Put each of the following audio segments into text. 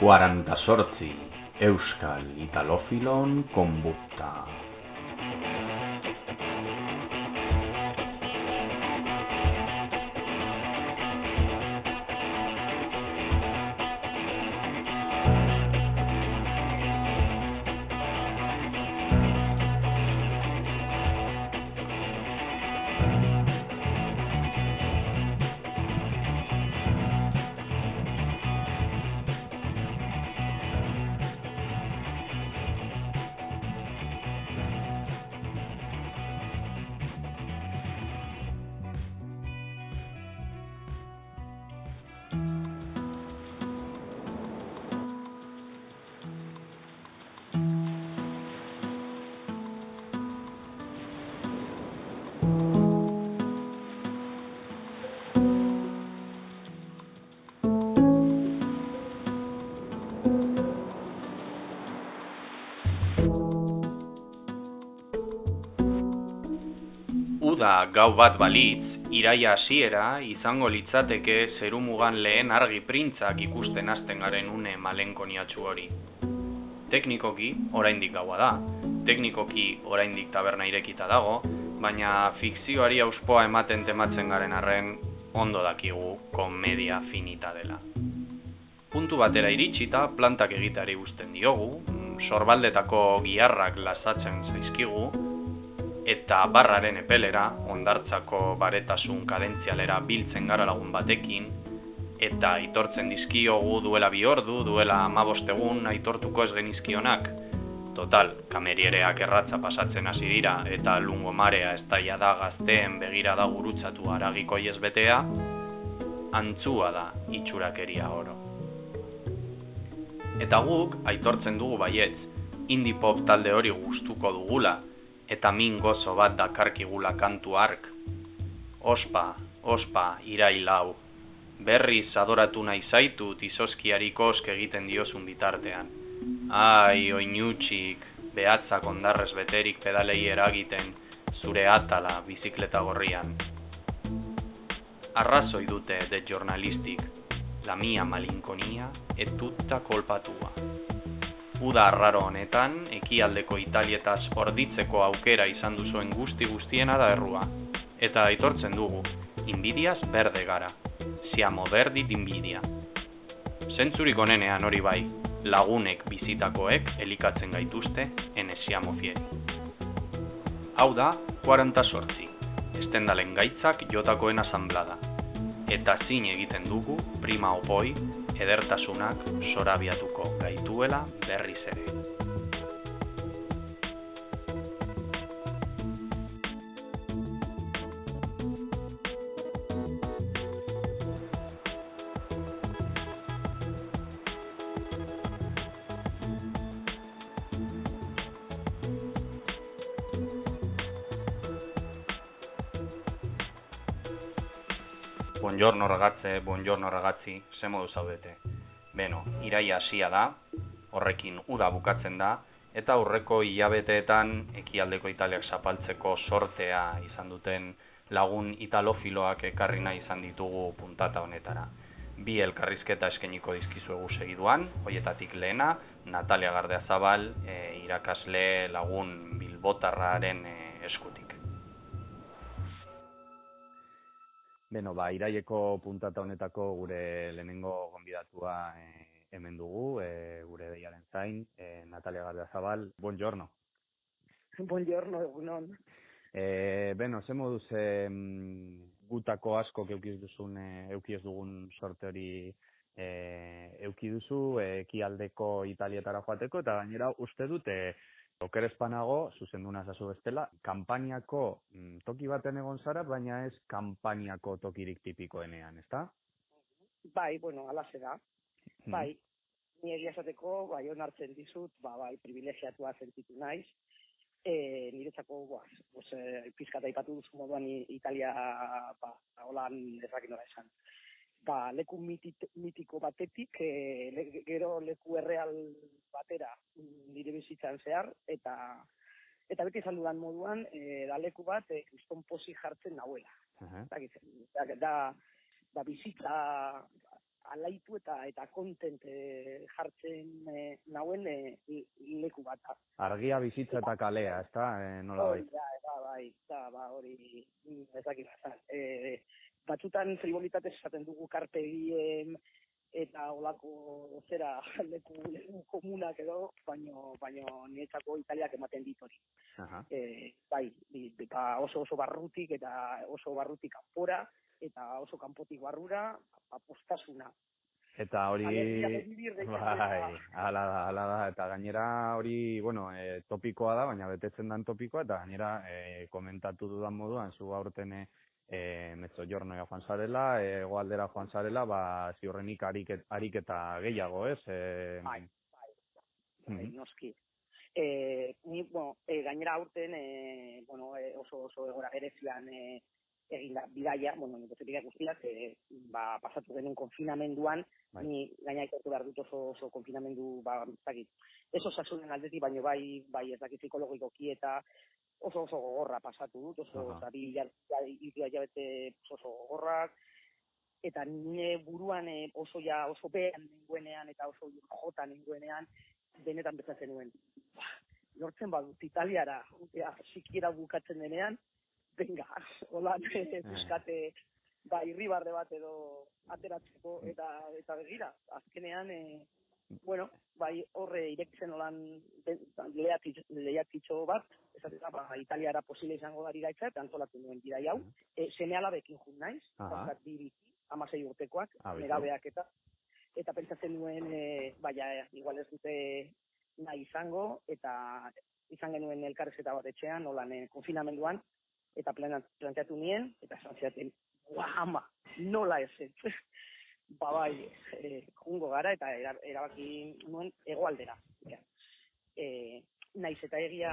48 Euskal Italofilon konbukta. Bat balitz, iraia hasiera izango litzateke zerumugan lehen argi printzak ikusten hasten garen une malenkoniatsu hori. Teknikoki, oraindik gaua da. Teknikoki, oraindik taberna irekita dago, baina fikzioari auspoa ematen tematzen garen arren ondo dakigu komedia finita dela. Puntu batera iritsita plantak egiteari uzten diogu, sorbaldetako giharrak lasatzen zaizkigu, eta barraren epelera, ondartzako baretasun kadentzialera biltzen gara lagun batekin, eta aitortzen dizkiogu duela bi ordu, duela amabostegun aitortuko ez genizkionak. Total, kameriereak erratza pasatzen hasi dira eta lungo marea ez daia da gazteen begira da gurutzatu aragiko betea, antzua da itxurakeria oro. Eta guk aitortzen dugu baietz, indie pop talde hori gustuko dugula, eta min gozo bat dakarkigula kantu ark. Ospa, ospa, irailau. Berriz adoratu nahi zaitu tizoskiari kosk egiten diozun bitartean. Ai, oinutxik, behatzak ondarrez beterik pedalei eragiten, zure atala bizikleta gorrian. Arrazoi dute de jornalistik, la mia malinkonia etutta kolpatua. Uda arraro honetan, ekialdeko italietas orditzeko aukera izan duzuen guzti guztiena da errua. Eta aitortzen dugu, inbidiaz berde gara. Siamo berdi dinbidia. Zentzurik onenean hori bai, lagunek bizitakoek elikatzen gaituzte ene siamo fieri. Hau da, 40 sortzi. Estendalen gaitzak jotakoen asamblada. Eta zin egiten dugu, prima opoi, edertasunak sorabiatuko gaituela berriz ere. Buongiorno ragazze, buongiorno ragazzi, ze modu zaudete. Beno, iraia hasia da, horrekin uda bukatzen da, eta aurreko hilabeteetan ekialdeko italiak zapaltzeko sortea izan duten lagun italofiloak ekarri nahi izan ditugu puntata honetara. Bi elkarrizketa eskeniko dizkizuegu segiduan, hoietatik lehena, Natalia Gardea Zabal, e, irakasle lagun bilbotarraren e, Beno, ba, iraieko puntata honetako gure lehenengo gonbidatua e, hemen dugu, e, gure deiaren zain, e, Natalia Gardea Zabal, buongiorno. Buongiorno, egunon. E, beno, ze moduz e, gutako asko eukiz duzun, e, eukiz dugun sorte hori e, euki duzu, e, ekialdeko italietara joateko, eta gainera uste dute, Oker espanago, zuzenduna zazu bestela, kampainiako mm, toki baten egon zara, baina ez kampainiako tokirik tipikoenean, ezta? Bai, bueno, ala da. Hmm. Bai, ni egia esateko, bai, onartzen dizut, ba, bai, privilegiatua sentitu naiz. E, niretzako, boaz, boz, e, pizkata ipatu duzu moduan Italia, ba, holan ezakit nola esan. Ba, leku mitit, mitiko batetik, e, le, gero leku erreal batera mm, nire bizitzan zehar, eta eta beti esan dudan moduan, e, da leku bat, e, kriston posi jartzen nauela. Aha. dakit, da, da, da bizitza alaitu eta eta kontent e, jartzen e, nauen e, leku bat. da. Argia bizitza eta kalea, ez da, e, nola bai. Da, da, bai, da, ba, hori, ez dakit, e, batzutan frivolitatez esaten dugu karpegien eta olako zera leku, leku komunak edo, baino, baino niretzako italiak ematen dit hori. E, bai, ba, oso oso barrutik eta oso barrutik kanpora eta oso kanpotik barrura, apostasuna. Eta hori, bai, ala da, ala da, eta gainera hori, bueno, e, topikoa da, baina betetzen dan topikoa, eta gainera e, komentatu dudan moduan, zu aurten e, mezzo jornoia joan zarela, e, goaldera joan zarela, ba, ziurrenik ariket, ariketa gehiago, ez? E, Bai, bai, bai, noski. E, ni, bueno, e, gainera aurten, e, bueno, e, oso, oso egora berezian e, egin da, bidaia, bueno, nire zetik guztiak, e, ba, pasatu genuen konfinamenduan, Bai. ni gaina ikertu behar dut oso, oso konfinamendu, ba, ez dakit, ez osasunen aldetik, baino bai, bai ez dakit psikologikoki eta oso oso gogorra pasatu dut, oso, Aha. oza, bi hila- hiru hilabete oso gogorrak, eta nire buruan e, oso ja oso behan nengoenean eta oso jota nengoenean benetan bezatzen nuen. Ba, lortzen badut italiara, ja, sikiera bukatzen denean, venga, hola, buskate, ba, irribarre bat edo ateratzeko, eta, eta begira, azkenean, e, bueno, bai, horre irekitzen holan lehiatitxo bat, esatera, ba, italiara posible izango dari gaitza, eta antolatu nuen bidai hau, e, seme alabekin jun naiz, Aha. daukat bi biti, amasei urtekoak, Ah, nerabeak eta, eta pentsatzen nuen, e, baina, igual ez dute nahi izango, eta izan genuen elkarrezketa bat etxean, holan e, konfinamenduan, eta planteatu nien, eta esan zidaten, "Ua, ama, nola ez. ba bai, e, jungo gara, eta era- erabaki nuen egoaldera. Ja. E, naiz eta egia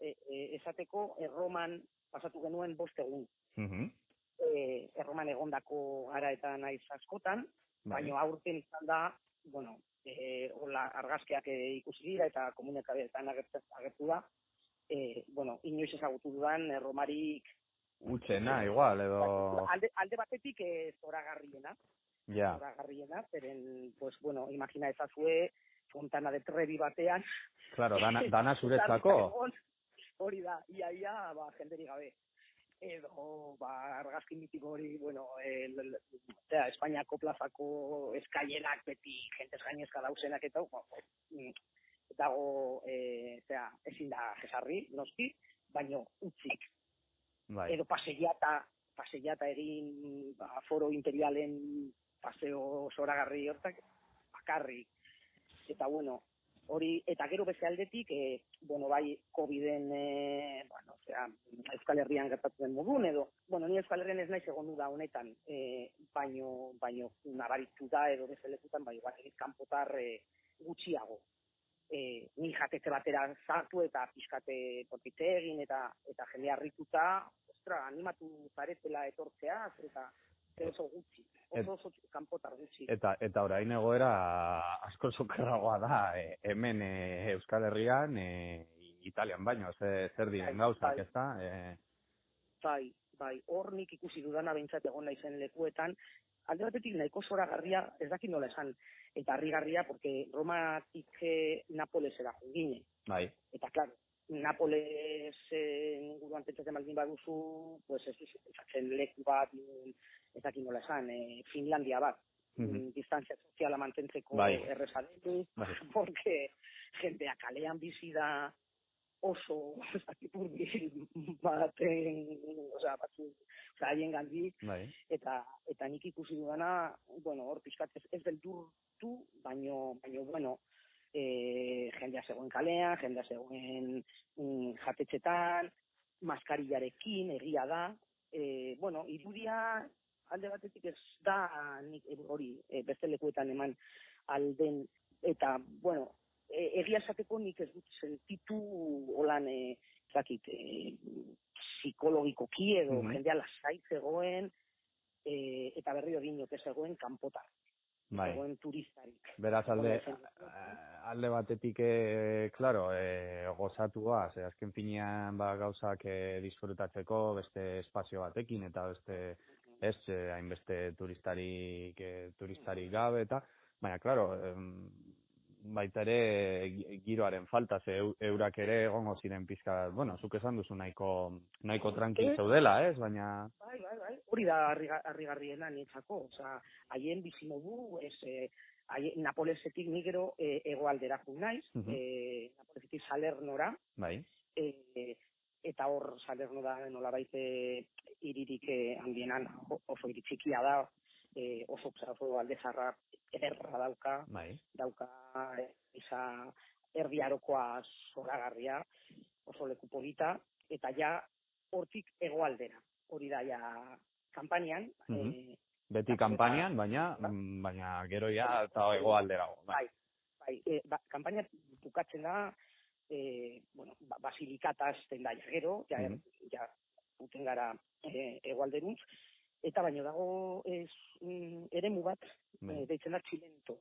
e, e, esateko, erroman pasatu genuen bost egun. Mhm. E, erroman egondako gara eta naiz askotan, Bai. baina aurten izan da, bueno, e, hola argazkiak e, ikusi dira eta komunikabideetan agertu da, e, bueno, inoiz ezagutu dudan erromarik Utxena, igual, edo... alde, alde batetik e, zoragarriena, Ja, zoragarriena, zeren, pues, bueno, imagina ezazue, fontana de trebi batean. claro, dana, dana zuretzako. Hori da, ia, ia, ba, jenderi gabe. Edo, ba, argazki mitiko hori, bueno, el, el, zera, Espainiako plazako eskailerak beti jentez gainezka dauzenak eta, ba, mm, dago, e, zera, ezin da jesarri, noski, baino utzik. Bai. Edo paseiata, paseiata egin, ba, foro imperialen paseo zoragarri hortak, bakarrik. Eta bueno, hori, eta gero beste aldetik, e, bueno, bai, COVID-en, e, bueno, osea, Euskal Herrian gertatu den modun, edo, bueno, ni Euskal Herrian ez naiz egon da honetan, e, baino, baino, nabaritu da, edo beste lekutan, bai, igual, kanpotar e, gutxiago. E, ni jatetxe batera sartu eta pixkate potitze egin eta eta jende harrituta, ostra, animatu zaretela etortzea, eta oso gutxi, oso oso kanpotar gutxi. Eta eta orain egoera asko sokerragoa da e, hemen e, Euskal Herrian e, Italian baino ze, zer diren Bai, gauzak, bai. ezta? E, Bai, bai, hor nik ikusi dudana behintzat egon naizen lekuetan, alde batetik nahiko zoragarria, ez dakit nola esan, eta harrigarria, porque Romatik eh, Napolesera jungine. bai. Eta, claro, Napoles eh, inguruan pentsatzen baldin baduzu, pues ez duzu leku bat, mm, ez dakit nola esan, eh, Finlandia bat, mm, distantzia soziala mantentzeko Bai. erreza denik, Bai. porque jendea kalean bizi da oso ez dakit hurbil baten, osea, batzu, osea, haien gandik, Bai. eta eta nik ikusi dudana, bueno, hor pixkat ez, ez beldurtu, baino, baino, bueno, e, jendea zegoen kalean, jendea zegoen mm, jatetxetan, maskarillarekin, egia da, e, bueno, irudia alde batetik ez da nik e, hori e, beste lekuetan eman alden, eta, bueno, e, egia esateko nik ez dut sentitu holan, e, zakit, e, psikologikoki edo Mhm. jendea lasai zegoen, e, eta berri hori ez zegoen kanpotar, Bai. zegoen turistarik. Beraz alde, eh, alde batetik, eh, claro, eh, gozatua, ze azken finean ba, gauzak eh, disfrutatzeko beste espazio batekin eta beste ez eh, hainbeste turistarik, eh, turistarik gabe eta, baina, klaro, em, baita ere gi- giroaren falta, ze eu- eurak ere egongo ziren pizka, bueno, zuk esan duzu nahiko, nahiko tranquil Eh? zeudela, ez, baina, Bai, bai, bai. Hori da harriga- harrigarriena nietzako. Osea, haien bizimodu, ez, eh, haien, Napolesetik ni gero eh, hegoaldera jo naiz, Mhm. eh, Napolesetik Salernora, bai, eh, eta hor Salerno da nolabait eh, hiririk eh, handienan oso hiri txikia da, eh, oso, oso alde zarra ederra dauka, bai, dauka isa erdiarokoa zoragarria, oso leku polita, eta ja hortik hegoaldera. Hori da ja kanpanian, Mhm. eh, beti Eta- kanpanian, baina, mm, baina gero ja eta hegoalderago, bai. bai, bai, e, ba, kanpaina bukatzen da, e, bueno, ba, basilikata azten da gero, ja, Mhm. ja uten gara e, hegoalderuntz, eta baino dago ez, mm, eremu bat, Bai. e, deitzen da txilento.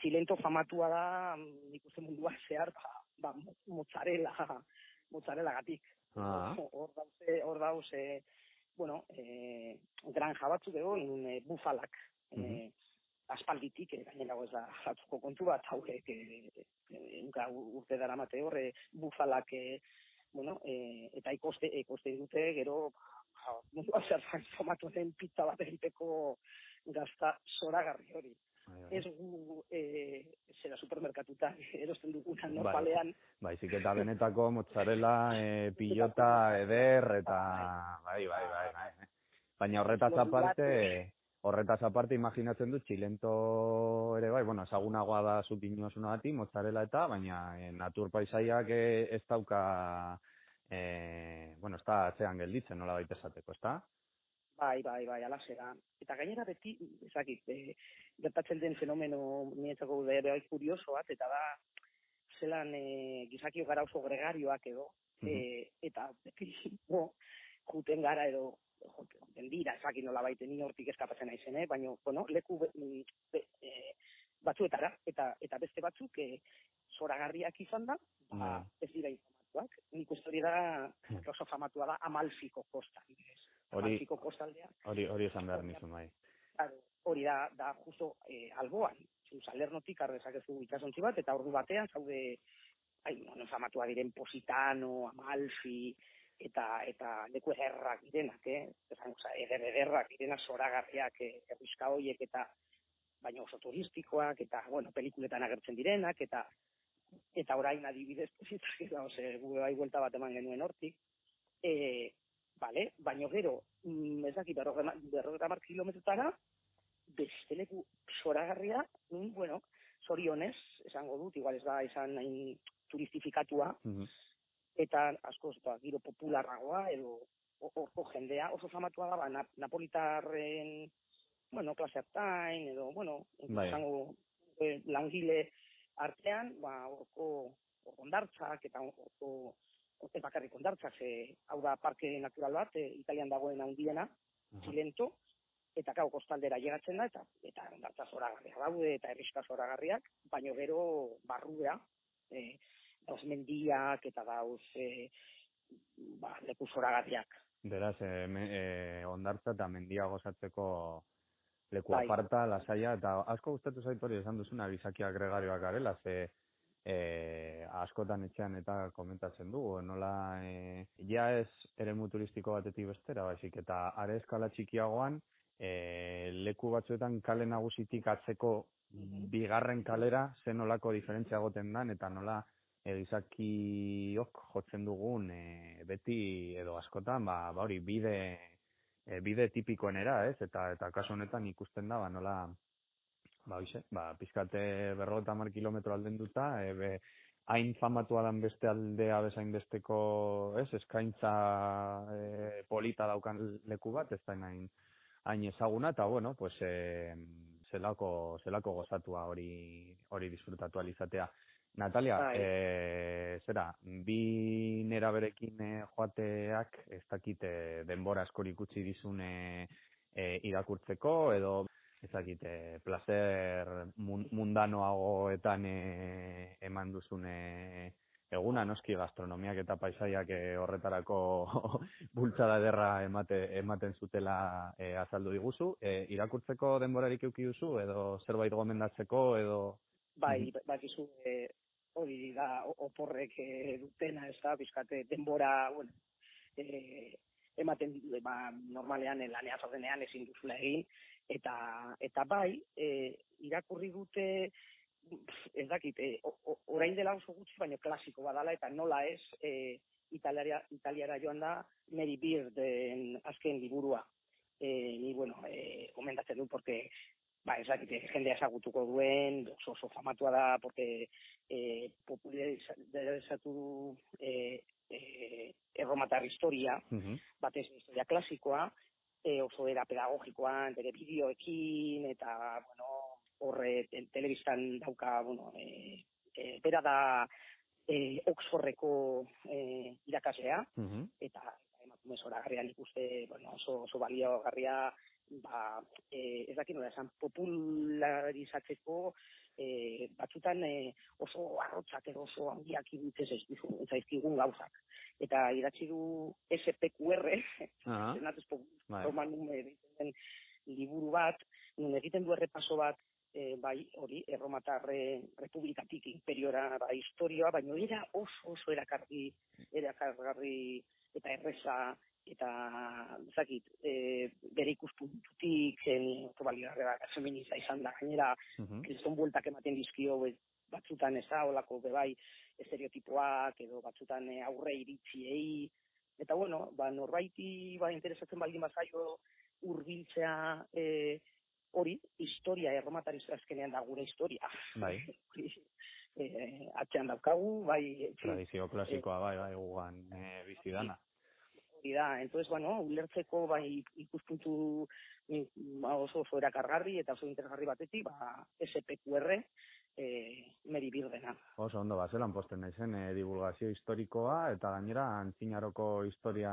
Txilento famatua da, mm, nik uste mundua zehar, ba, ba, mo- mozzarella, mozzarella gatik. Ah. Hor dauze, hor dauze, bueno, e, granja batzuk ego, inun e, bufalak, e, Mhm. Aspalditik, e, gainera ez da jatuko kontu bat, hauek, e, e, unka urte dara mate horre, bufalak, e, bueno, e, eta ikoste, ikoste dute, gero, ba, mundua zertan famatu den pizza bat egiteko gazta zoragarri hori. Bai, bai. Ez gu, e, zera supermerkatuta erosten duguna Bai. normalean, Baizik eta benetako mozzarella, e, pilota, eder, eta bai, bai, bai, bai. Baina horretaz aparte, horretaz aparte imaginatzen dut txilento ere bai, bueno, ezagunagoa da zuk inosunagatik, mozzarella eta, baina e, natur paisaiak e, ez dauka, e, bueno, ez da atzean gelditzen, nola baita esateko, ez da? Bai, bai, bai, alasera. Eta gainera beti, ezakit, e, gertatzen den fenomeno niretzako be- bai kurioso bat, eta da, zelan e, gizakio gara oso gregarioak edo, e, eta beti, bo, juten gara edo, joten dira, ezakit nola baite ni hortik eskapatzen naizen, eh? baina, bueno, leku be, mm, be, e, batzuetara, eta eta beste batzuk e, zoragarriak izan da, ba, Bai. ez dira informatuak. Nik uste hori da, oso famatua da, Amalfiko kosta. Hori, Amalfiko kostaldea, hori, hori esan behar nizun, bai. Hori da, da justo eh, alboan. Zu salernotik har dezakezu itsasontzi bat, eta ordu batean zaude, ai, bueno, famatua diren Positano, Amalfi, eta eta leku ederrak direnak, eh? Esan, oza, eder ederrak direnak zoragarriak, eh, herriska horiek eta baina oso turistikoak, eta, bueno, pelikuletan agertzen direnak, eta eta orain adibidez, eta, ose, bai buelta bat eman genuen hortik, e, Vale, baino gero, mm, ez dakit, berrogeta mar kilometrotara, beste leku zoragarria, mm, bueno, zorionez, esango dut, igual ez da esan hain turistifikatua, Mhm. Eta askoz ba, giro popularragoa, edo o- orko jendea oso famatua da, ba, na, napolitarren, bueno, klase hartain, edo, bueno, Bai. esango eh, langile artean, ba, orko ondartzak, eta orko ez bakarrik ondartzak, ze, hau da parke natural bat, e, Italian dagoen handiena, Aha. Txilento, eta gau kostaldera llegatzen da, eta eta ondartza zoragarriak daude, eta herriska zoragarriak, baino gero barrua, e, dauz mendiak, eta dauz e, ba, leku zoragarriak. Beraz, e, me, e, ondartza eta mendia gozatzeko leku Bai. aparta, lasaia, eta asko gustatu zait hori esan duzuna gizakia gregarioak garela, ze e, askotan etxean eta komentatzen dugu, nola e, ja ez eremu turistiko batetik bestera, baizik, eta are eskala txikiagoan, e, leku batzuetan kale nagusitik atzeko bigarren kalera zen nolako diferentzia goten dan, eta nola e, gizakiok jotzen dugun e, beti edo askotan, ba, ba hori bide e, bide tipikoenera, ez? Eta eta kasu honetan ikusten da, ba nola ba hoize, ba pizkate 50 kilometro aldenduta, e, be, hain famatua dan beste aldea bezain besteko, ez? Eskaintza e, polita daukan leku bat, ez da hain hain ezaguna eta bueno, pues eh, zelako zelako gozatua hori hori disfrutatu ahal izatea. Natalia, eh, zera, bi nera berekin eh, joateak ez dakit eh, denbora askori ikutsi dizune eh, irakurtzeko edo ez dakit eh, placer mun, mundanoagoetan eh, eman duzune eguna noski gastronomiak eta paisaiak e, horretarako bultzada ederra emate, ematen zutela e, azaldu diguzu. E, irakurtzeko denborarik euki duzu edo zerbait gomendatzeko edo... Bai, bakizu, e, hori da oporrek e, dutena, ez da, bizkate denbora, bueno, e, ematen ba, normalean lanea zaudenean ezin duzula egin, eta, eta bai, e, irakurri dute ez dakit, e, orain dela oso gutxi, baina klasiko badala, eta nola ez, e, italiara, italiara joan da, Mary Bearden azken liburua. E, ni, bueno, e, komendatzen du, porque, ba, ez dakit, jendea esagutuko duen, oso, oso famatua da, porque e, popularizatu du e, e, erromatar historia, uh -huh. batez historia klasikoa, e, oso era pedagogikoan, bere bideoekin, eta, bueno, horre telebistan dauka, bueno, e, e, bera da e, Oxfordreko e, irakaslea, uh eta emakume zora garrian ikuste, bueno, oso, oso balio garria, ba, e, ez dakit nola esan, popularizatzeko e, batzutan e, oso arrotzak edo oso handiak iruditzez ez zaizkigun gauzak. Eta idatzi du SPQR, uh -huh. zenatuz, roman liburu bat, nun egiten du errepaso bat e, bai, hori, erromatarre republikatik imperiora ba, historioa, baina era oso oso erakarri, erakargarri eta erreza, eta zakit, e, bere ikuspuntutik, zen, otobalio feminista izan da, gainera, uh -huh. kriston bueltak ematen dizkio, batzutan ez da, olako bebai, estereotipoak, edo batzutan e, aurre iritziei, eta bueno, ba, norbaiti, ba, interesatzen baldin bazaio, urbiltzea, e, hori, historia erromatarista azkenean da gure historia. Bai. e, atzean daukagu, bai... Tradizio klasikoa, bai, bai, gugan e, bizidana. Hori da, entonces, bueno, ulertzeko, bai, ikuspuntu ba, oso oso erakargarri eta oso interesgarri batetik, ba, SPQR, e, meri birdena. Oso ondo, ba, zelan posten naizen, e, divulgazio historikoa, eta gainera, antzinaroko historia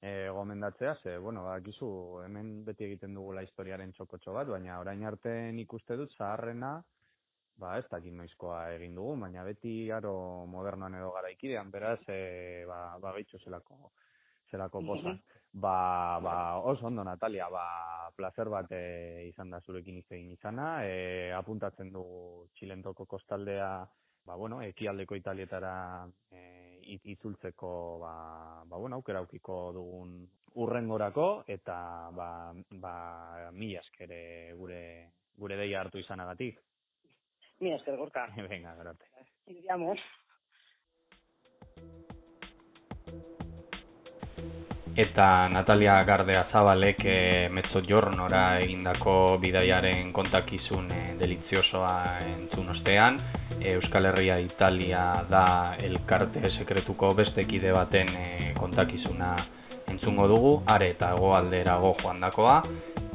e, gomendatzea, ze, bueno, bakizu, hemen beti egiten dugula historiaren txokotxo bat, baina orain arte ikuste dut zaharrena, ba, ez dakit noizkoa egin dugu, baina beti aro modernoan edo garaikidean, beraz, e, ba, ba zelako, zelako posa. Ba, ba, oso ondo, Natalia, ba, placer bat e, izan da zurekin izegin izana, e, apuntatzen dugu txilentoko kostaldea, ba, bueno, ekialdeko italietara e, itzultzeko ba, ba bueno, aukera aukiko dugun urrengorako eta ba, ba mila eskere gure gure deia hartu izanagatik. Mila esker gorka. Venga, gracias. Iríamos. Eta Natalia Gardea Zabalek e, Mezzo Giornora egindako bidaiaren kontakizun e, deliziosoa entzun ostean. Euskal Herria Italia da elkarte sekretuko beste kide baten e, kontakizuna entzungo dugu, are eta goalderago joan dakoa.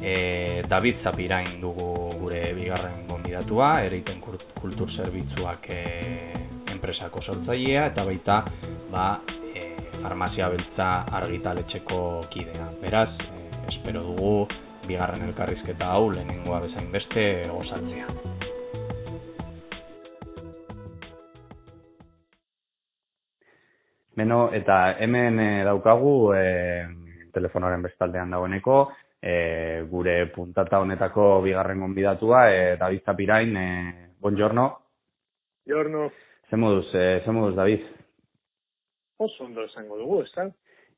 E, David Zapirain dugu gure bigarren gonbidatua, ereiten kultur zerbitzuak e, enpresako sortzailea, eta baita ba, e, farmazia beltza argitaletxeko kidea. Beraz, e, espero dugu bigarren elkarrizketa hau lehenengoa bezain beste gozatzea. Beno, eta hemen e, daukagu e, telefonoren bestaldean dagoeneko, e, gure puntata honetako bigarren gonbidatua, e, David Zapirain, e, buongiorno. Buongiorno. Ze moduz, e, ze moduz, David? Oso ondo esango dugu, ez da?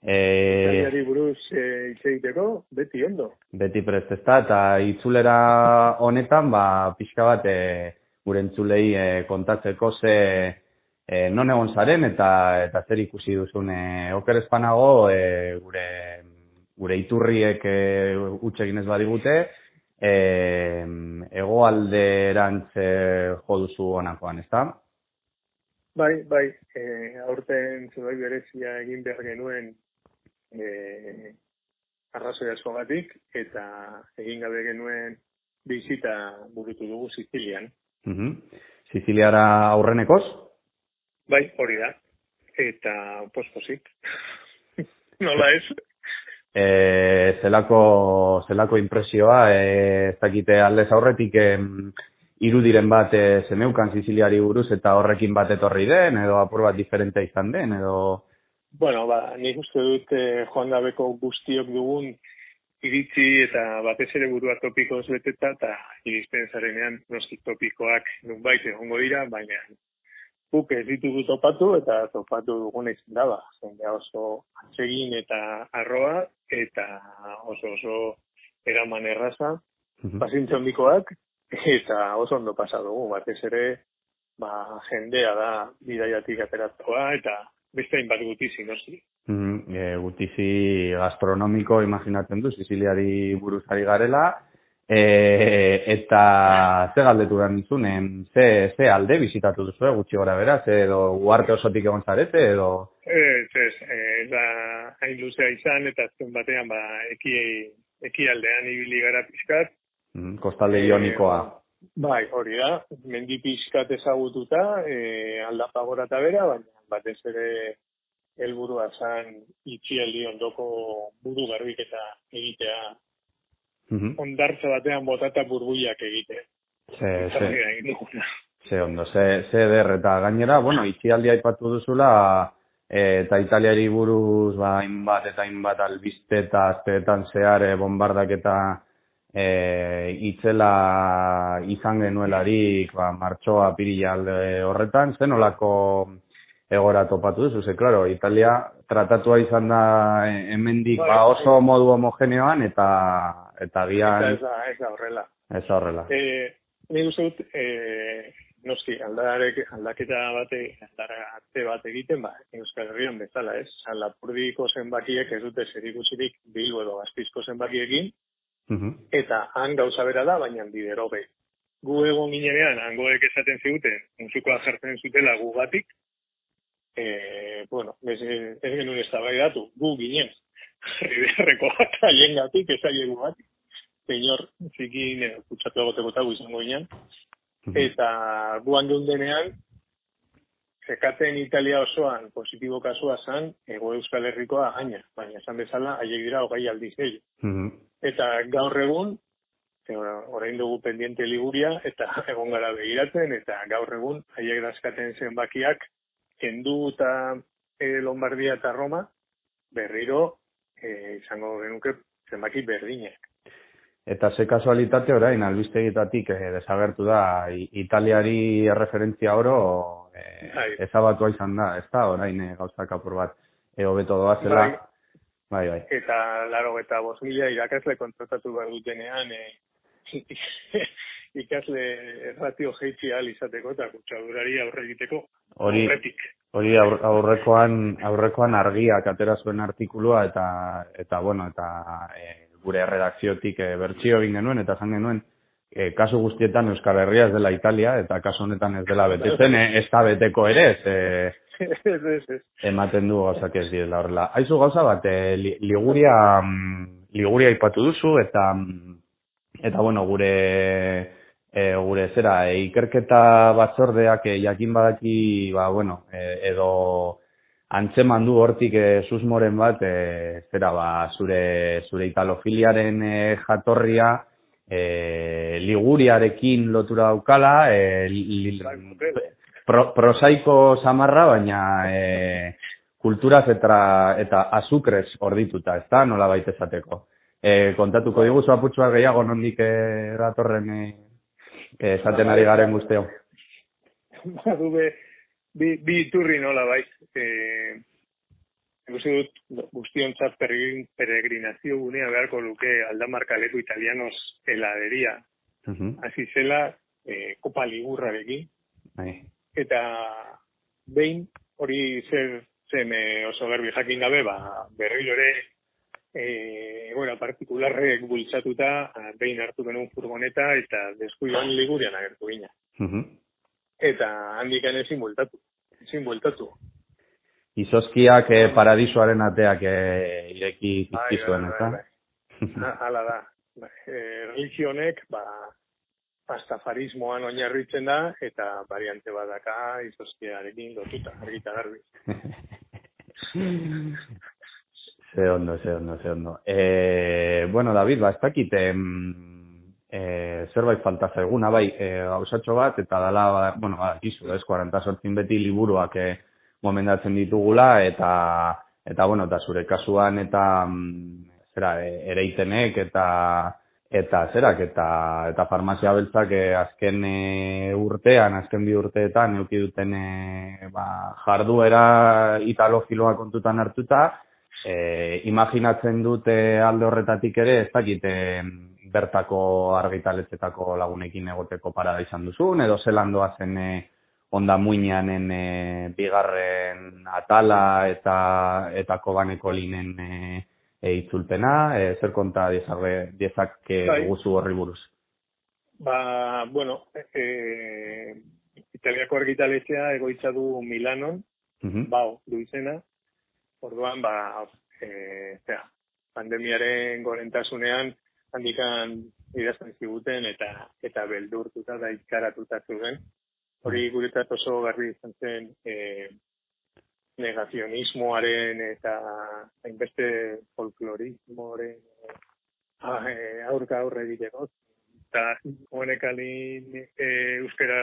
E... buruz e, itxeiteko, beti ondo. Beti prest, ez da, eta itzulera honetan, ba, pixka bat, e, gure entzulei e, kontatzeko ze e, non egon zaren eta eta zer ikusi duzun e, oker espanago e, gure gure iturriek e, utxe egin ez badigute e, egoalderantz jo duzu honakoan, ezta? Bai, bai, e, aurten zubai berezia egin behar genuen e, arrazoi asko eta egin gabe genuen bizita burutu dugu Sicilian. Uh -huh. Siciliara aurrenekoz? Bai, hori da. Eta pospozik. Nola ez? E, zelako, zelako impresioa, e, ez dakite aldez aurretik e, irudiren bat e, zeneukan Siziliari buruz eta horrekin bat etorri den, edo apur bat diferentea izan den, edo... Bueno, ba, nik uste dut eh, joan dabeko guztiok dugun iritzi eta batez ere burua topiko beteta eta irizpen zarenean nostik topikoak nunbait egongo dira, baina guk ez ditugu topatu eta topatu dugun izan daba. Zendea oso atsegin eta arroa eta oso oso eraman erraza, pasintzen bikoak, eta oso ondo pasa dugu, batez ere ba, jendea da bidaiatik ateratua eta beste hainbat gutizi, noski. Mm, e, gutizi gastronomiko imaginatzen du, Siciliari buruzari garela, e, eta ze galdetu behar nintzunen, ze, ze alde bizitatu duzu, e, gutxi gora beraz, edo guarte osotik egon zarete, edo... Ez, ez, ez da hain luzea izan, eta azken batean, ba, eki, eki aldean ibili gara pizkat. Mm, kostalde ionikoa. bai, hori da, mendi ezagututa, e, aldapa gora eta bera, baina batez ere helburua zan itxialdi ondoko buru garbiketa egitea. Mm Ondartza batean botata burbuiak egite. Ze, ze, ze ondo, ze, ze der, eta gainera, bueno, itxialdi aipatu duzula, e, eta italiari buruz, ba, inbat eta inbat albiste eta azteetan zehar e, bombardak eta e, itzela izan genuelarik, ba, martxoa pirila horretan, zen olako egora topatu duzu, ze, klaro, Italia tratatua izan da eh, hemendik ba, bai, oso modu homogeneoan eta eta gian... Ez da, ez da horrela. Ez da horrela. Eh, ni dut, eh, noski, aldarek, aldaketa bate, aldarte bat egiten, ba, Euskal Herrian bezala, ez? Lapurdiko zenbakiek ez dute zer ikusirik bilbo edo azpizko zenbakiekin, eta han gauza bera da, baina bidero behi. Gu egon ginean, hangoek esaten ziguten, musukoa jartzen zutela gu batik, e, bueno, ez, ez genuen ez datu, gu ginen, riberreko bat aien gatik, ez aien bat, señor, zikin, e, kutsatu egoteko tagu izango ginen, eta guan denean, zekaten Italia osoan positibo kasua zan, ego euskal herrikoa gaina, baina esan bezala, haiek dira hogei aldiz egin. Eta gaur egun, orain dugu pendiente liguria, eta egon gara begiratzen, eta gaur egun, haiek dazkaten zenbakiak, kendu eta e, Lombardia eta Roma, berriro e, izango genuke zenbaki berdinek. Eta ze kasualitate orain, albistegitatik e, desagertu da, italiari referentzia oro e, ezabatua izan da, ez da, orain e, gauzak apur bat e, hobeto doa zela. Bai. bai, bai. Eta laro eta bos mila irakasle kontratatu behar dutenean, e, ikasle ratio jeitzi izateko eta kutsadurari aurre egiteko hori hori aurrekoan aurrekoan argiak atera zuen artikulua eta eta bueno eta e, gure redakziotik e, bertsio egin genuen eta esan genuen e, kasu guztietan Euskal Herria ez dela Italia eta kasu honetan ez dela betetzen e, ez da beteko ere ez e, ematen du gauzak ez direla horrela. Haizu gauza bat e, liguria mm, liguria ipatu duzu eta mm, eta bueno gure e, gure zera e, ikerketa batzordeak e, jakin badaki ba bueno e, edo antzeman du hortik e, susmoren bat e, zera ba zure zure italofiliaren e, jatorria e, liguriarekin lotura daukala e, li, pro, prosaiko samarra baina e, kulturaz eta, eta azukrez ordituta, ez da, nola baita esateko. E, kontatuko diguzu aputxua gehiago nondik e, datorren esaten ari garen guzteo. Badu be, bi, bi iturri nola bai. E, Eguzi dut guztiontzat peregrinazio gunea beharko luke aldamarka leku italianos heladeria. Uh -huh. Zela, e, kopa ligurrarekin. Bai. Eta behin hori zer zen oso garbi jakin gabe, ba, berri ere e, bueno, partikularrek bultzatuta, behin hartu genuen furgoneta, eta deskuioan ligurian agertu gina. Uh Eta handik ezin bultatu. Ezin bultatu. Izoskiak eh, paradisoaren ateak eh, ireki zizkizuen, bai, bai, bai, bai. Hala da. Eh, religionek, ba, pastafarismoan oinarritzen da, eta variante badaka izozkiarekin lotuta, argita garbi. Ze ondo, ze ondo, ze ondo. E, bueno, David, ba, ez dakit, em, e, zerbait falta zaiguna, bai, e, gauzatxo bat, eta dala, ba, bueno, ba, izu, ez, 48 beti liburuak e, gomendatzen ditugula, eta, eta, bueno, eta zure kasuan, eta, mm, zera, e, ereitenek, eta, eta zerak, eta, eta farmazia beltzak e, azken e, urtean, azken bi urteetan, euki duten e, ba, jarduera italofiloa kontutan hartuta, e, imaginatzen dute alde horretatik ere, ez dakite, bertako argitaletzetako lagunekin egoteko parada izan duzun, edo zelan zen e, onda muinanen e, bigarren atala eta eta kobaneko linen e, e, itzulpena, e, zer konta diezarre, diezak bai. guzu horri buruz? Ba, bueno, e, italiako argitaletzea egoitza du Milanon, uh -huh. bau, du izena, orduan, ba, e, zera, pandemiaren gorentasunean, handikan idazten ziguten eta eta beldurtuta da ikaratuta zuen. Hori guretzat oso garbi izan zen e, negazionismoaren eta hainbeste folklorismoaren e, aurka aurre egiteko. Eta honek alin e, euskara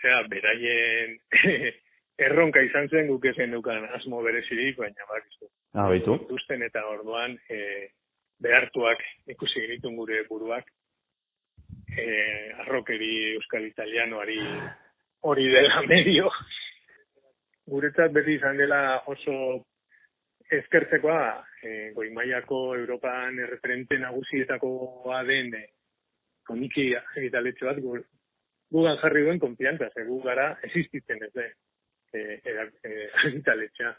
zera, beraien erronka izan zen guk ezen dukan asmo berezirik, baina bak, Ah, baitu. eta orduan, e, behartuak ikusi egitun gure buruak. E, arrokeri euskal italianoari hori dela medio. Guretzat beti izan dela oso ezkertzekoa e, goi maiako Europan erreferente nagusietakoa den e, komiki egitaletxe bat gugan jarri duen konfiantza, ze gu gara existitzen ez de e, e,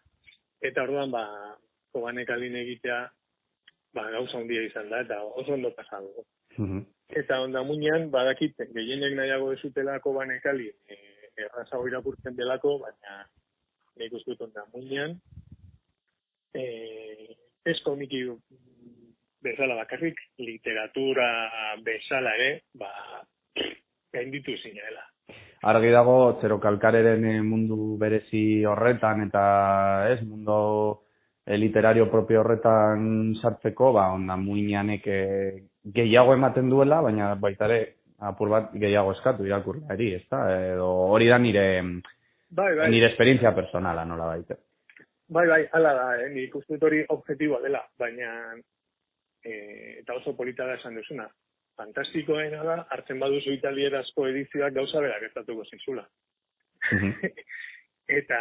Eta orduan, ba, kobanek alin egitea ba, gauza handia izan da, eta oso ondo pasado. Mm Eta onda muinean, badakit, gehienek nahiago ezutelako banekali, e, erraza hori irakurtzen delako, baina nik uste dut onda muinean, e, ez komiki bezala bakarrik, literatura bezala ere, ba, gainditu zinela. Argi dago, zero kalkareren mundu berezi horretan, eta ez, mundu literario propio horretan sartzeko, ba, onda muinanek e, gehiago ematen duela, baina baita ere apur bat gehiago eskatu irakurriari, ez da? Edo hori da nire, bai, bai. nire esperientzia personala, nola baita. Bai, bai, ala da, eh? nik uste hori objektiboa dela, baina e, eta oso polita da esan duzuna. Fantastikoena da, hartzen baduzu italierazko edizioak gauza berak estatuko zizula. eta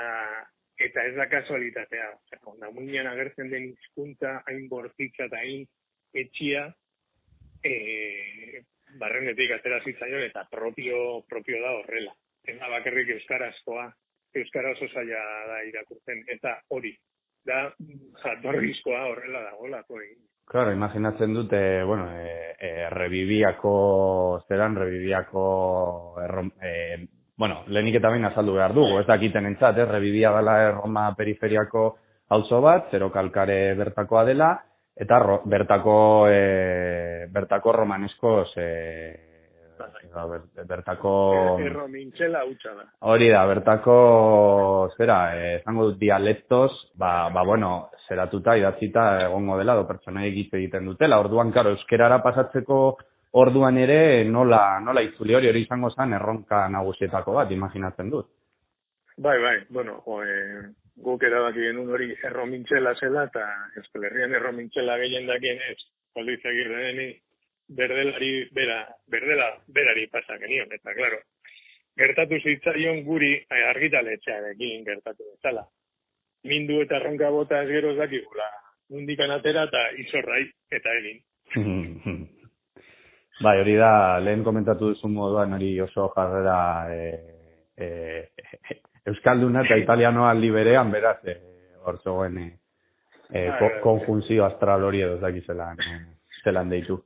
eta ez da kasualitatea. Onda muinean agertzen den hizkuntza hain bortitza eta hain etxia, e, barrenetik atera zitzaion eta propio, propio da horrela. Ez da bakarrik euskarazkoa, euskara oso zaila da irakurtzen, eta hori, da jatorrizkoa horrela da golako egin. Claro, imaginatzen dute, bueno, e, e, reviviako, zeran, reviviako errom, e, bueno, lehenik eta bain azaldu behar dugu, ez dakiten entzat, eh? rebibia gala Roma periferiako auzo bat, zero kalkare bertakoa dela, eta ro, bertako, e, bertako romanesko, ze, bertako... Erromintxela hutsa da. Hori da, bertako, zera, esango dut dialektos, ba, ba, bueno, zeratuta, idatzita, egongo dela, do pertsona egiten dutela. Orduan, karo, euskerara pasatzeko orduan ere nola, nola itzuli hori hori izango zen erronka nagusietako bat, imaginatzen dut. Bai, bai, bueno, o, e, guk erabaki genuen hori erromintxela zela, eta Euskal Herrian erromintxela gehien dakien ez, polizia deni, berdelari, bera, berdela, berari pasa genion, eta klaro, gertatu zitzaion guri eh, argitaletxearekin gertatu bezala. Mindu eta erronka bota ez gero dakigula, mundikan atera eta izorrai eta egin. Bai, hori da, lehen komentatu duzu moduan hori oso jarrera e, e, Euskalduna eta Italianoa liberean, beraz, e, hor zegoen e, e, konjunzio astral hori edo zaki zelan, zelan deitu.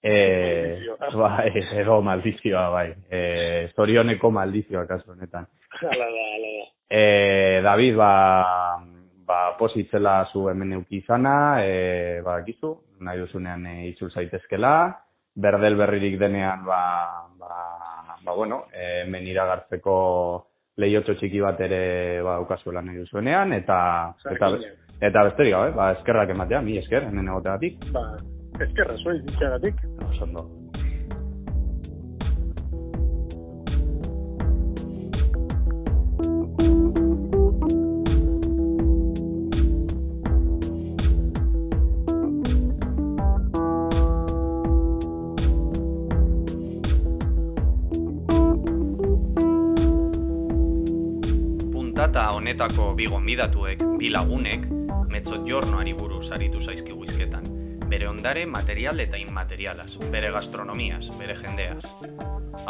E, bai, edo maldizioa, bai. E, zorioneko maldizioa, kasu honetan. Hala da, hala da. E, David, ba, ba, positzela zu hemen eukizana, e, ba, gizu, nahi duzunean e, izul zaitezkela, berdel berririk denean ba, ba, ba bueno, hemen iragartzeko lehiotxo txiki bat ere ba ukasuela nahi duzuenean eta eta eta besterik gabe, ba eskerrak ematea, mi esker hemen egoteagatik. Ba, eskerra zuei ditxagatik. Osondo. Bi gonbidatuek, bi lagunek, metzot jornoari buruz aritu zaizkigu izketan. Bere ondare material eta inmaterialaz, bere gastronomiaz, bere jendeaz.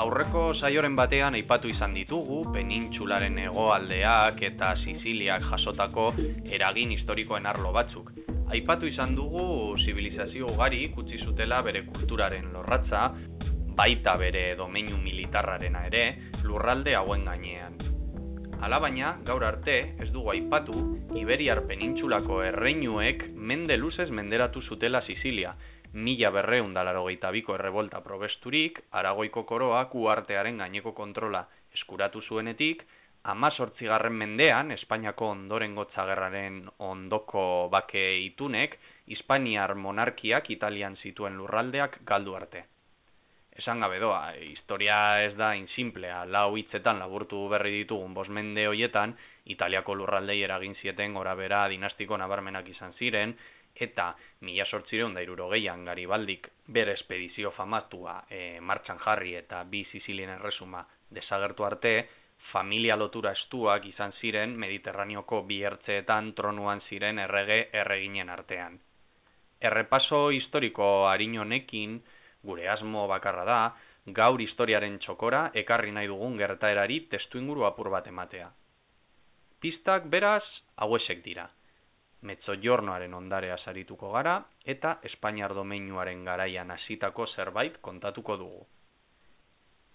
Aurreko saioren batean aipatu izan ditugu penintxularen hegoaldeak eta Siziliak jasotako eragin historikoen arlo batzuk. Aipatu izan dugu zibilizazio ugari ikutsi zutela bere kulturaren lorratza, baita bere domeinu militarrarena ere, lurralde hauen gainean. Alabaina, gaur arte, ez dugu aipatu, Iberiar penintxulako erreinuek mende luzez menderatu zutela Sizilia, mila berreun dalaro biko errebolta probesturik, aragoiko koroak uartearen gaineko kontrola. Eskuratu zuenetik, ama sortzigarren mendean, Espainiako ondoren gotzagerraren ondoko bake itunek, Hispaniar monarkiak Italian zituen lurraldeak galdu arte esan gabe doa, historia ez da insimplea, lau hitzetan laburtu berri ditugun bosmende hoietan, Italiako lurraldei eragin zieten gora bera dinastiko nabarmenak izan ziren, eta mila sortzireun da irurogeian garibaldik bere espedizio famatua e, martxan jarri eta bi Sizilien erresuma desagertu arte, familia lotura estuak izan ziren Mediterraneoko bi ertzeetan tronuan ziren errege erreginen artean. Errepaso historiko harinonekin, gure asmo bakarra da, gaur historiaren txokora ekarri nahi dugun gertaerari testu inguru apur bat ematea. Pistak beraz hauesek dira. Metzo jornoaren ondarea sarituko gara eta Espainiar domeinuaren garaian hasitako zerbait kontatuko dugu.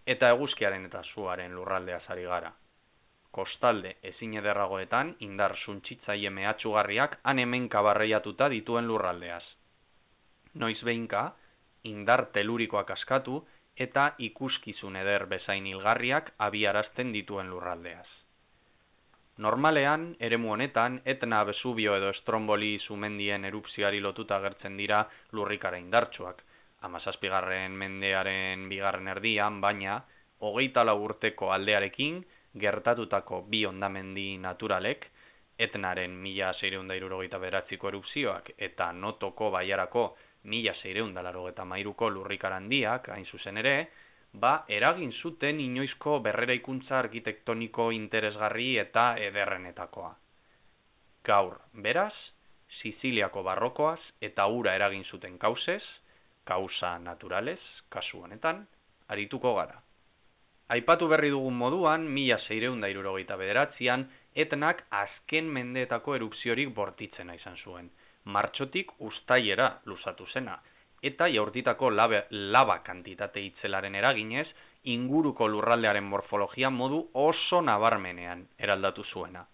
Eta eguzkiaren eta zuaren lurraldea sari gara. Kostalde ezin ederragoetan indar suntzitzaile mehatxugarriak han hemen kabarreiatuta dituen lurraldeaz. Noiz behinka, indar telurikoak askatu eta ikuskizun eder bezain hilgarriak abiarazten dituen lurraldeaz. Normalean, eremu honetan, etna besubio edo estromboli sumendien erupzioari lotuta gertzen dira lurrikara indartsuak. Amazazpigarren mendearen bigarren erdian, baina, hogeita urteko aldearekin, gertatutako bi ondamendi naturalek, etnaren mila zeireunda irurogeita beratziko erupzioak eta notoko baiarako mila zeireun dalaro eta mairuko lurrikarandiak, hain zuzen ere, ba, eragin zuten inoizko berreraikuntza arkitektoniko interesgarri eta ederrenetakoa. Gaur, beraz, Siziliako barrokoaz eta ura eragin zuten kausez, kausa naturalez, kasu honetan, arituko gara. Aipatu berri dugun moduan, mila zeireun irurogeita bederatzean, etnak azken mendeetako erupziorik bortitzena izan zuen martxotik ustaiera luzatu zena, eta jaurtitako labe, laba kantitate itzelaren eraginez, inguruko lurraldearen morfologia modu oso nabarmenean eraldatu zuena.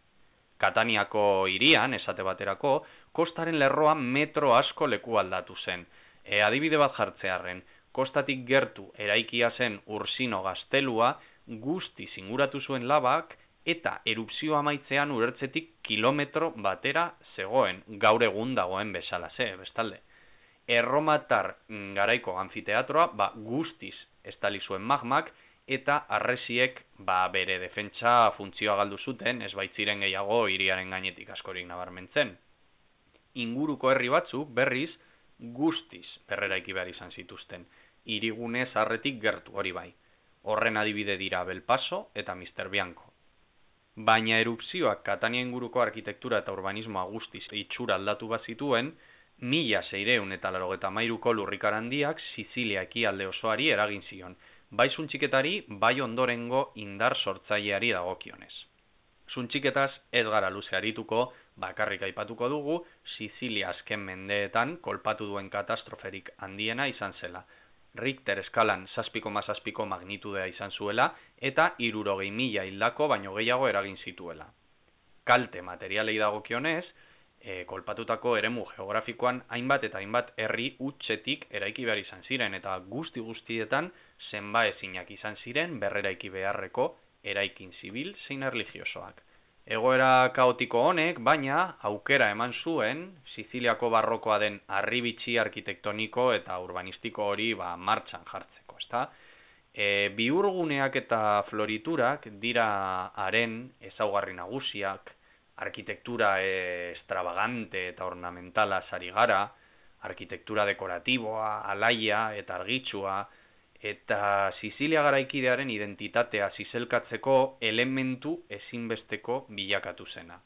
Kataniako irian, esate baterako, kostaren lerroa metro asko leku aldatu zen. E, adibide bat jartzearen, kostatik gertu eraikia zen ursino gaztelua, guzti zinguratu zuen labak, eta erupzio amaitzean urertzetik kilometro batera zegoen, gaur egun dagoen bezala ze, bestalde. Erromatar mm, garaiko anfiteatroa, ba, guztiz estali zuen magmak, eta arresiek ba, bere defentsa funtzioa galdu zuten, ez baitziren gehiago iriaren gainetik askorik nabarmentzen. Inguruko herri batzuk, berriz, guztiz berreraiki behar izan zituzten, irigunez arretik gertu hori bai. Horren adibide dira Belpaso eta Mr. Bianco. Baina erupzioak Katania inguruko arkitektura eta urbanismoa guztiz itxura aldatu bazituen, mila zeireun eta larogeta mairuko lurrikarandiak Sizilia alde osoari eragin zion, bai zuntxiketari, bai ondorengo indar sortzaileari dagokionez. Zuntxiketaz ez gara luze arituko, bakarrik aipatuko dugu, Sizilia azken mendeetan kolpatu duen katastroferik handiena izan zela, Richter eskalan zazpiko mazazpiko magnitudea izan zuela eta irurogei mila hildako baino gehiago eragin zituela. Kalte materialei dagokionez, e, kolpatutako eremu geografikoan hainbat eta hainbat herri utxetik eraiki behar izan ziren eta guzti guztietan zenba ezinak izan ziren berreraiki beharreko eraikin zibil zein erligiosoak. Egoera kaotiko honek, baina aukera eman zuen Siziliako barrokoa den arribitsi arkitektoniko eta urbanistiko hori ba, martxan jartzeko. Ezta? E, biurguneak eta floriturak dira haren ezaugarri nagusiak, arkitektura e, extravagante eta ornamentala sari gara, arkitektura dekoratiboa, alaia eta argitsua, eta Sizilia garaikidearen identitatea zizelkatzeko elementu ezinbesteko bilakatu zena.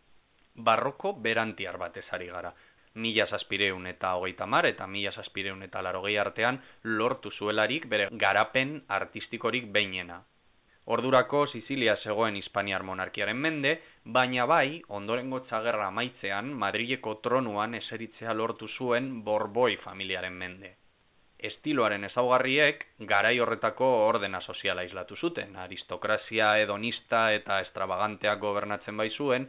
Barroko berantiar batez ari gara. Mila zazpireun eta hogeita mar eta mila zazpireun eta larogei artean lortu zuelarik bere garapen artistikorik behinena. Ordurako Sizilia zegoen Hispaniar monarkiaren mende, baina bai, ondorengo txagerra amaitzean, Madrileko tronuan eseritzea lortu zuen Borboi familiaren mende estiloaren ezaugarriek garai horretako ordena soziala islatu zuten, aristokrazia hedonista eta extravaganteak gobernatzen bai zuen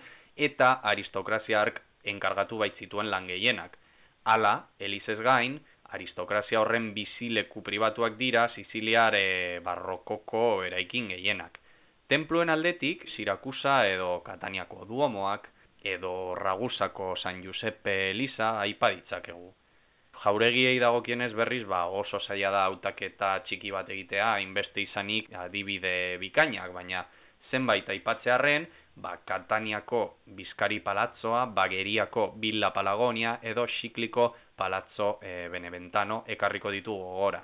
eta aristokraziark enkargatu baitzituen lan gehienak. Hala, Elizez gain, aristokrazia horren bizileku pribatuak dira Siziliar barrokoko eraikin gehienak. Templuen aldetik, Sirakusa edo Kataniako duomoak, edo Ragusako San Giuseppe Eliza aipa ditzakegu jauregiei dagokienez berriz ba, oso zaila da hautaketa txiki bat egitea hainbeste izanik adibide bikainak, baina zenbait aipatzearren, ba, Kataniako Bizkari Palatzoa, Bageriako Villa Palagonia edo Xikliko Palazzo e, Beneventano ekarriko ditu gogora.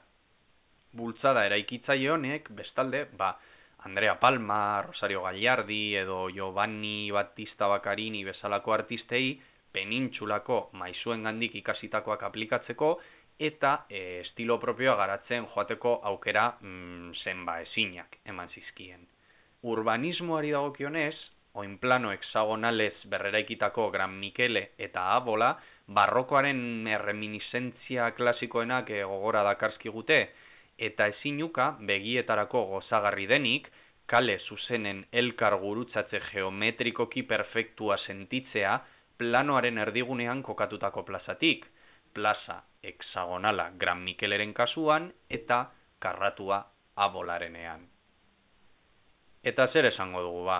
Bultzada eraikitzaile honek, bestalde, ba, Andrea Palma, Rosario Gallardi edo Giovanni Battista Bakarini bezalako artistei penintxulako maizuen gandik ikasitakoak aplikatzeko eta e, estilo propioa garatzen joateko aukera mm, zenba ezinak eman zizkien. Urbanismoari dagokionez, oinplano hexagonalez berreraikitako Gran Mikele eta Abola, barrokoaren erreminiszentzia klasikoenak e, gogora dakarskigute, eta ezinuka begietarako gozagarri denik, kale zuzenen elkar gurutzatze geometrikoki perfektua sentitzea, planoaren erdigunean kokatutako plazatik, plaza hexagonala Gran Mikeleren kasuan eta karratua abolarenean. Eta zer esango dugu ba,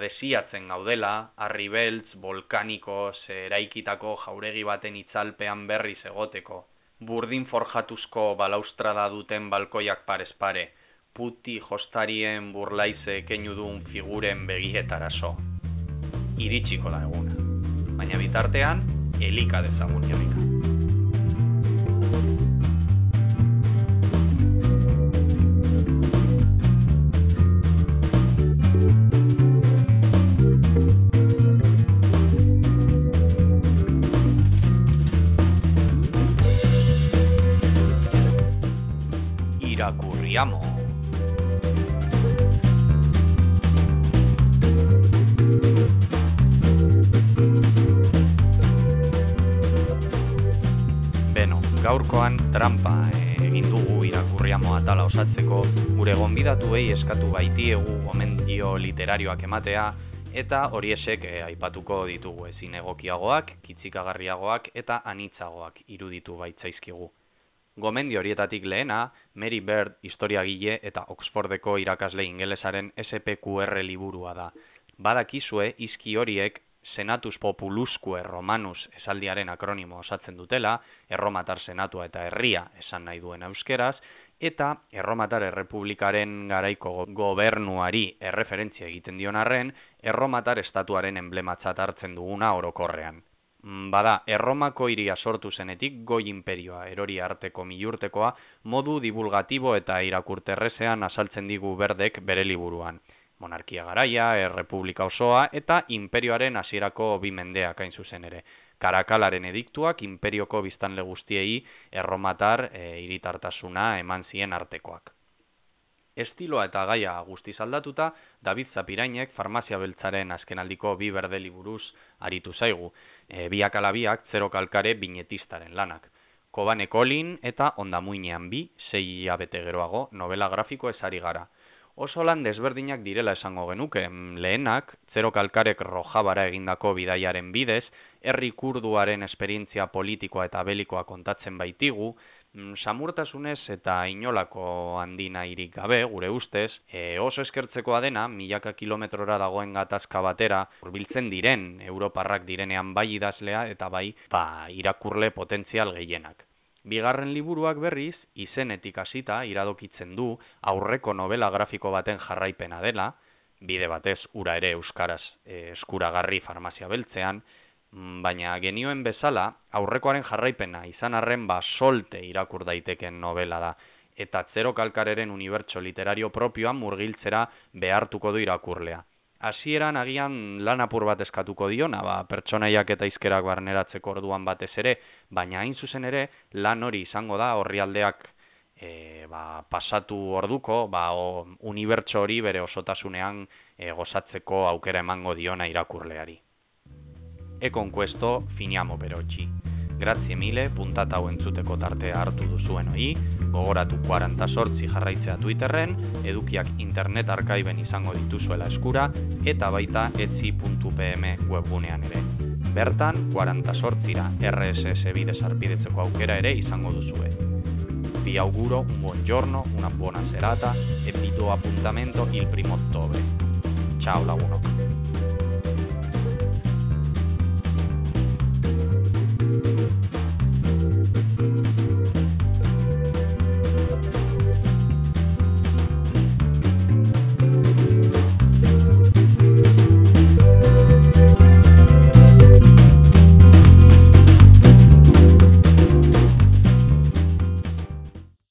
desiatzen gaudela, arribeltz, volkaniko, zeraikitako jauregi baten itzalpean berriz egoteko, burdin forjatuzko balaustrada duten balkoiak parespare, puti jostarien burlaize kenudun figuren begietaraso. Iritsiko da eguna baina bitartean elika dezagun jorika. Irakurriamo. Trampa egin dugu irakurriamo atala osatzeko, gure gonbidatuei eskatu baitiegu gomendio literarioak ematea, eta horiesek eh, aipatuko ditugu ezin egokiagoak, kitzikagarriagoak eta anitzagoak iruditu baitzaizkigu. Gomendi horietatik lehena, Mary Bird historiagile eta Oxfordeko irakasle ingelesaren SPQR liburua da. Badakizue izki horiek Senatus Populusque Romanus esaldiaren akronimo osatzen dutela, erromatar senatua eta herria esan nahi duen euskeraz, eta erromatar errepublikaren garaiko gobernuari erreferentzia egiten dion arren, erromatar estatuaren enblematzat hartzen duguna orokorrean. Mm, bada, erromako iria sortu zenetik goi imperioa erori arteko milurtekoa modu divulgatibo eta irakurterrezean asaltzen digu berdek bere liburuan monarkia garaia, errepublika osoa eta imperioaren hasierako bi mendeak hain zuzen ere. Karakalaren ediktuak imperioko biztanle guztiei erromatar e, iritartasuna eman zien artekoak. Estiloa eta gaia guzti aldatuta, David Zapirainek farmazia beltzaren azkenaldiko bi berde liburuz aritu zaigu, e, biak alabiak zero kalkare binetistaren lanak. Kobane Colin eta Ondamuinean bi, sei abete geroago, novela grafiko ezari gara oso lan desberdinak direla esango genuke. Lehenak, zero kalkarek rojabara egindako bidaiaren bidez, herri kurduaren esperientzia politikoa eta belikoa kontatzen baitigu, mm, samurtasunez eta inolako handina irik gabe, gure ustez, e, oso eskertzekoa dena, milaka kilometrora dagoen gatazka batera, urbiltzen diren, Europarrak direnean bai idazlea eta bai ba, irakurle potentzial gehienak. Bigarren liburuak berriz, izenetik hasita iradokitzen du aurreko novela grafiko baten jarraipena dela, bide batez ura ere euskaraz e, eskuragarri farmazia beltzean, mm, baina genioen bezala aurrekoaren jarraipena izan arren ba solte irakur daiteken novela da. eta zero kalkareren unibertso literario propioan murgiltzera behartuko du irakurlea. Hasieran agian lan apur bat eskatuko diona, ba, pertsonaiak eta izkerak barneratzeko orduan batez ere, baina hain zuzen ere lan hori izango da horrialdeak e, ba, pasatu orduko, ba, o, unibertso hori bere osotasunean e, gozatzeko aukera emango diona irakurleari. E con questo finiamo per oggi. Grazie mille, puntata hau entzuteko tartea hartu duzuen gogoratu 48 jarraitzea Twitterren, edukiak internet arkaiben izango dituzuela eskura, eta baita etzi.pm webgunean ere. Bertan, 48ra RSS bidez arpidetzeko aukera ere izango duzue. Vi auguro un buon giorno, una buona serata e vi do appuntamento il primo ottobre. Ciao lagunok!